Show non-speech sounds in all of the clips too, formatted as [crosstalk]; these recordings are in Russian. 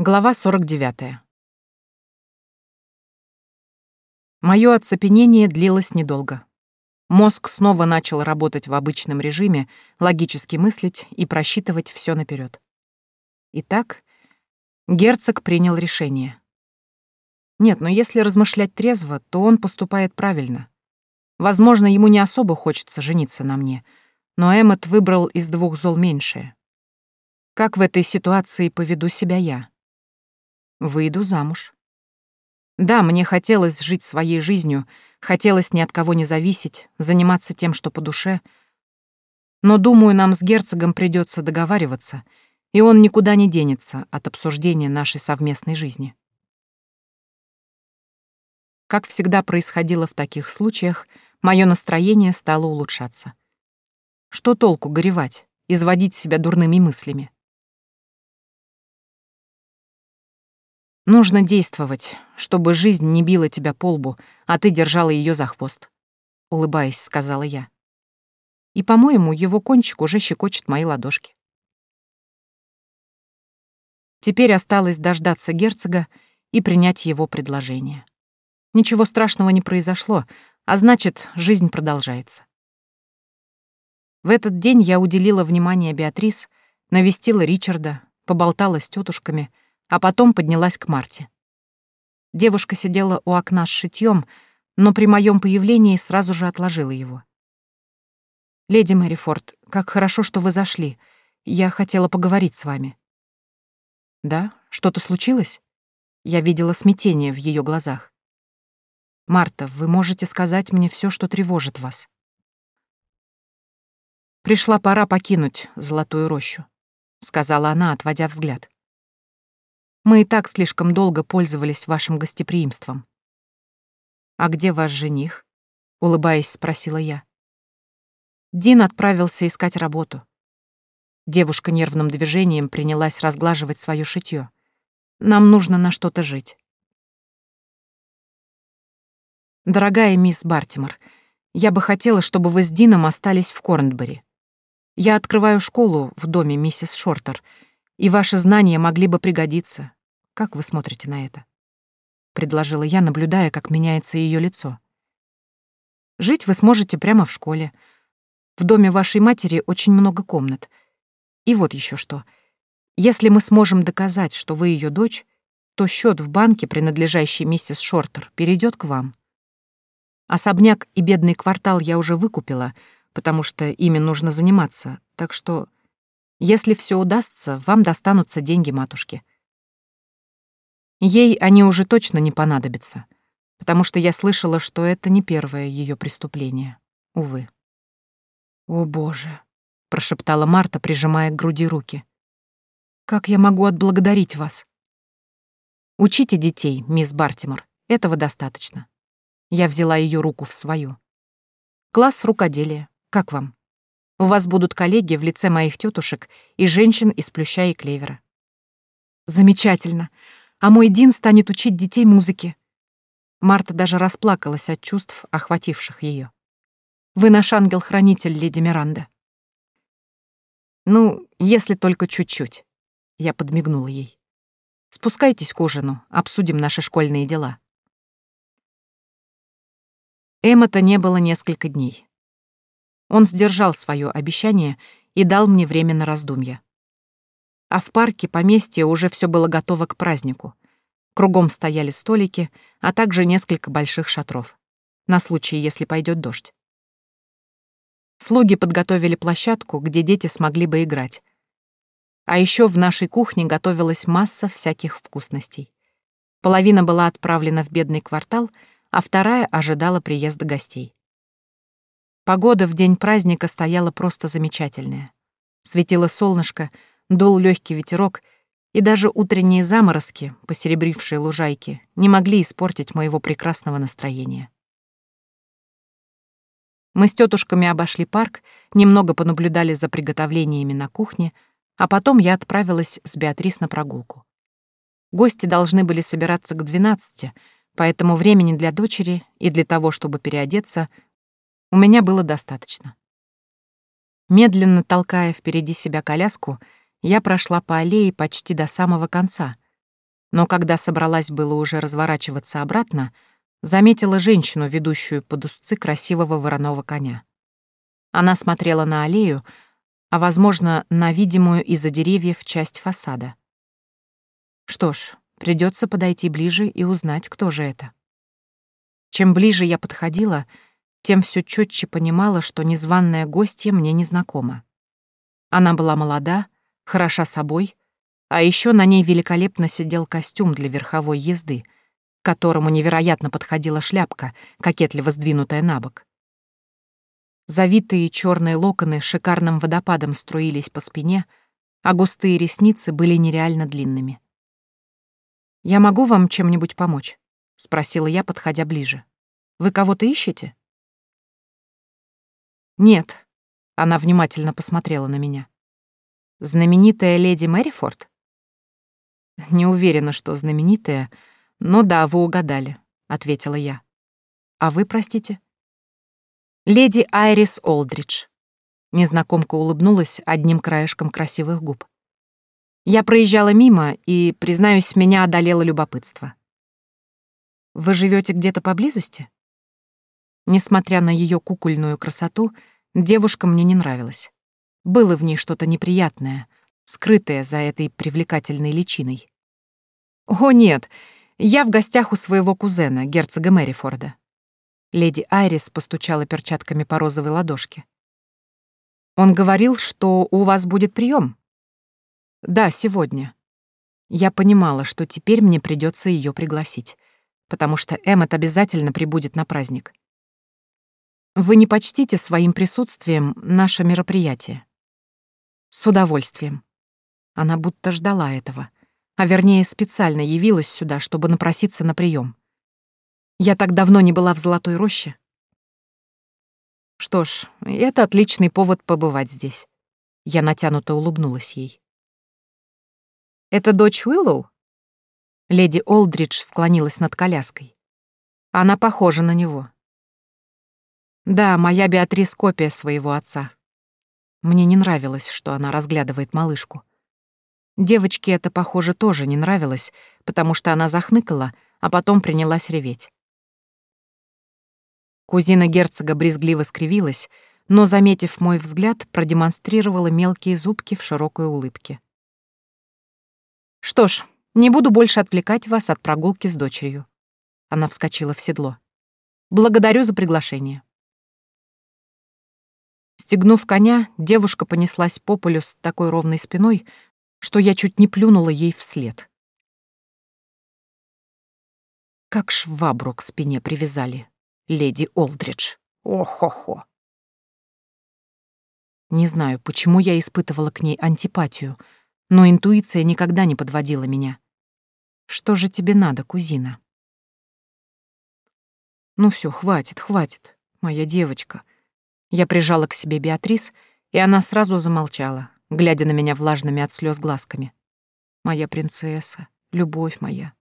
Глава 49. Моё оцепенение длилось недолго. Мозг снова начал работать в обычном режиме, логически мыслить и просчитывать всё наперёд. Итак, герцог принял решение. Нет, но если размышлять трезво, то он поступает правильно. Возможно, ему не особо хочется жениться на мне, но Эммет выбрал из двух зол меньшее. Как в этой ситуации поведу себя я? Выйду замуж. Да, мне хотелось жить своей жизнью, хотелось ни от кого не зависеть, заниматься тем, что по душе. Но, думаю, нам с герцогом придется договариваться, и он никуда не денется от обсуждения нашей совместной жизни. Как всегда происходило в таких случаях, мое настроение стало улучшаться. Что толку горевать, изводить себя дурными мыслями? Нужно действовать, чтобы жизнь не била тебя по лбу, а ты держала ее за хвост. Улыбаясь, сказала я. И, по-моему, его кончик уже щекочет мои ладошки. Теперь осталось дождаться герцога и принять его предложение. Ничего страшного не произошло, а значит, жизнь продолжается. В этот день я уделила внимание Беатрис, навестила Ричарда, поболтала с тетушками — а потом поднялась к Марте. Девушка сидела у окна с шитьем, но при моем появлении сразу же отложила его. «Леди Мэрифорд, как хорошо, что вы зашли. Я хотела поговорить с вами». «Да? Что-то случилось?» Я видела смятение в ее глазах. «Марта, вы можете сказать мне все, что тревожит вас?» «Пришла пора покинуть Золотую рощу», — сказала она, отводя взгляд. Мы и так слишком долго пользовались вашим гостеприимством. «А где ваш жених?» — улыбаясь, спросила я. Дин отправился искать работу. Девушка нервным движением принялась разглаживать свое шитье. Нам нужно на что-то жить. Дорогая мисс Бартимор, я бы хотела, чтобы вы с Дином остались в Корнбери. Я открываю школу в доме миссис Шортер, и ваши знания могли бы пригодиться. Как вы смотрите на это?» — предложила я, наблюдая, как меняется ее лицо. «Жить вы сможете прямо в школе. В доме вашей матери очень много комнат. И вот еще что. Если мы сможем доказать, что вы ее дочь, то счет в банке, принадлежащий миссис Шортер, перейдет к вам. Особняк и бедный квартал я уже выкупила, потому что ими нужно заниматься, так что, если все удастся, вам достанутся деньги матушки. Ей они уже точно не понадобятся, потому что я слышала, что это не первое ее преступление. Увы. «О, Боже!» — прошептала Марта, прижимая к груди руки. «Как я могу отблагодарить вас?» «Учите детей, мисс Бартимор. Этого достаточно». Я взяла ее руку в свою. «Класс рукоделия. Как вам? У вас будут коллеги в лице моих тетушек и женщин из плюща и клевера». «Замечательно а мой Дин станет учить детей музыке. Марта даже расплакалась от чувств, охвативших ее. Вы наш ангел-хранитель, леди Миранда. Ну, если только чуть-чуть. Я подмигнула ей. Спускайтесь к ужину, обсудим наши школьные дела. Эмма-то не было несколько дней. Он сдержал свое обещание и дал мне время на раздумья. А в парке поместье уже все было готово к празднику. Кругом стояли столики, а также несколько больших шатров. На случай, если пойдет дождь. Слуги подготовили площадку, где дети смогли бы играть. А еще в нашей кухне готовилась масса всяких вкусностей. Половина была отправлена в бедный квартал, а вторая ожидала приезда гостей. Погода в день праздника стояла просто замечательная. Светило солнышко, Дул легкий ветерок, и даже утренние заморозки, посеребрившие лужайки, не могли испортить моего прекрасного настроения. Мы с тетушками обошли парк, немного понаблюдали за приготовлениями на кухне, а потом я отправилась с Беатрис на прогулку. Гости должны были собираться к двенадцати, поэтому времени для дочери и для того, чтобы переодеться, у меня было достаточно. Медленно толкая впереди себя коляску, я прошла по аллее почти до самого конца, но когда собралась было уже разворачиваться обратно, заметила женщину, ведущую под узцы красивого вороного коня. Она смотрела на аллею, а, возможно, на видимую из-за деревьев часть фасада. Что ж, придется подойти ближе и узнать, кто же это. Чем ближе я подходила, тем все четче понимала, что незваная гостья мне незнакома. Она была молода, хороша собой, а еще на ней великолепно сидел костюм для верховой езды, к которому невероятно подходила шляпка, кокетливо сдвинутая на бок. Завитые черные локоны шикарным водопадом струились по спине, а густые ресницы были нереально длинными. «Я могу вам чем-нибудь помочь?» — спросила я, подходя ближе. «Вы кого-то ищете?» «Нет», — она внимательно посмотрела на меня. «Знаменитая леди Мэрифорд?» «Не уверена, что знаменитая, но да, вы угадали», — ответила я. «А вы, простите?» «Леди Айрис Олдридж». Незнакомка улыбнулась одним краешком красивых губ. Я проезжала мимо, и, признаюсь, меня одолело любопытство. «Вы живете где-то поблизости?» Несмотря на ее кукольную красоту, девушка мне не нравилась. Было в ней что-то неприятное, скрытое за этой привлекательной личиной. «О, нет, я в гостях у своего кузена, герцога Мэрифорда. Леди Айрис постучала перчатками по розовой ладошке. «Он говорил, что у вас будет прием. «Да, сегодня». Я понимала, что теперь мне придется ее пригласить, потому что Эммет обязательно прибудет на праздник. «Вы не почтите своим присутствием наше мероприятие?» «С удовольствием». Она будто ждала этого, а вернее специально явилась сюда, чтобы напроситься на прием. Я так давно не была в Золотой роще. Что ж, это отличный повод побывать здесь. Я натянуто улыбнулась ей. Это дочь Уиллоу? Леди Олдридж склонилась над коляской. Она похожа на него. Да, моя Беатрис копия своего отца. Мне не нравилось, что она разглядывает малышку. Девочке это, похоже, тоже не нравилось, потому что она захныкала, а потом принялась реветь. Кузина герцога брезгливо скривилась, но, заметив мой взгляд, продемонстрировала мелкие зубки в широкой улыбке. «Что ж, не буду больше отвлекать вас от прогулки с дочерью». Она вскочила в седло. «Благодарю за приглашение». Стегнув коня, девушка понеслась по полю с такой ровной спиной, что я чуть не плюнула ей вслед. Как швабру к спине привязали леди Олдридж. О-хо-хо. Не знаю, почему я испытывала к ней антипатию, но интуиция никогда не подводила меня. Что же тебе надо, кузина? Ну все, хватит, хватит, моя девочка. Я прижала к себе Беатрис, и она сразу замолчала, глядя на меня влажными от слез глазками. Моя принцесса, любовь моя.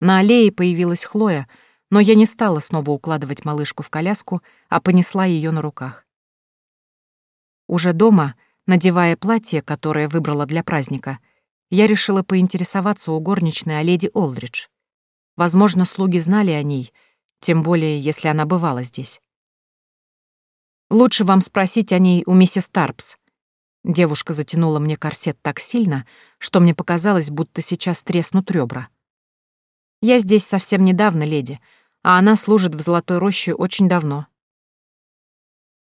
На аллее появилась Хлоя, но я не стала снова укладывать малышку в коляску, а понесла ее на руках. Уже дома, надевая платье, которое выбрала для праздника, я решила поинтересоваться у горничной о леди Олдридж. Возможно, слуги знали о ней, тем более, если она бывала здесь. «Лучше вам спросить о ней у миссис Тарпс». Девушка затянула мне корсет так сильно, что мне показалось, будто сейчас треснут ребра. «Я здесь совсем недавно, леди, а она служит в Золотой роще очень давно.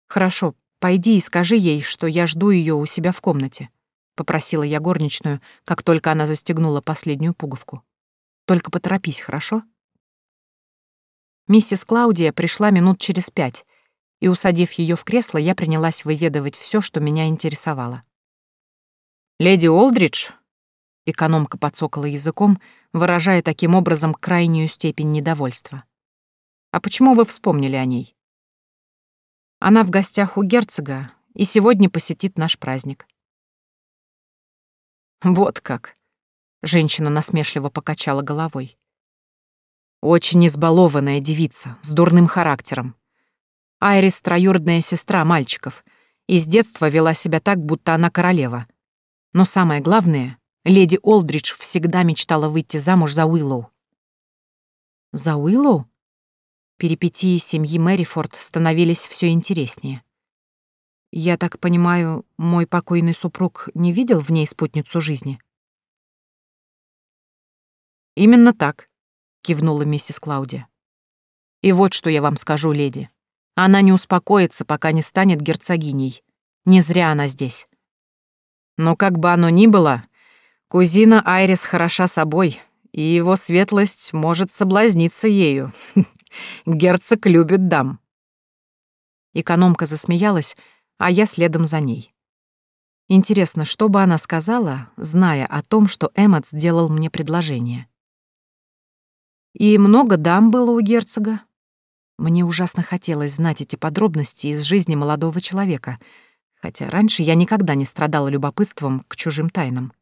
Хорошо, пойди и скажи ей, что я жду ее у себя в комнате, попросила я горничную, как только она застегнула последнюю пуговку. Только поторопись, хорошо? Миссис Клаудия пришла минут через пять, и, усадив ее в кресло, я принялась выведывать все, что меня интересовало. «Леди Олдридж?» Экономка подсокала языком, выражая таким образом крайнюю степень недовольства. А почему вы вспомнили о ней? Она в гостях у герцога и сегодня посетит наш праздник. Вот как. Женщина насмешливо покачала головой. Очень избалованная девица, с дурным характером. Айрис — троюродная сестра мальчиков, и с детства вела себя так, будто она королева. Но самое главное — Леди Олдридж всегда мечтала выйти замуж за Уиллоу. За Уиллоу? Перипетии семьи Мэрифорд становились все интереснее. Я так понимаю, мой покойный супруг не видел в ней спутницу жизни? Именно так, кивнула миссис Клаудия. И вот что я вам скажу, леди. Она не успокоится, пока не станет герцогиней. Не зря она здесь. Но как бы оно ни было, кузина Айрис хороша собой, и его светлость может соблазниться ею. [laughs] Герцог любит дам. Экономка засмеялась, а я следом за ней. Интересно, что бы она сказала, зная о том, что Эммот сделал мне предложение. И много дам было у герцога. Мне ужасно хотелось знать эти подробности из жизни молодого человека, хотя раньше я никогда не страдала любопытством к чужим тайнам.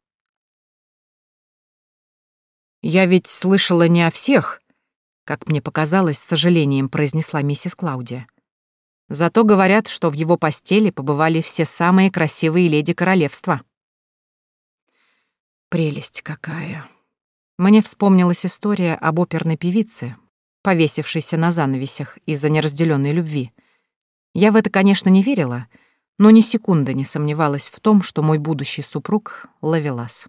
«Я ведь слышала не о всех», — как мне показалось, с сожалением произнесла миссис Клаудия. «Зато говорят, что в его постели побывали все самые красивые леди королевства». Прелесть какая. Мне вспомнилась история об оперной певице, повесившийся на занавесях из-за неразделенной любви. Я в это, конечно, не верила, но ни секунды не сомневалась в том, что мой будущий супруг — Лавелас.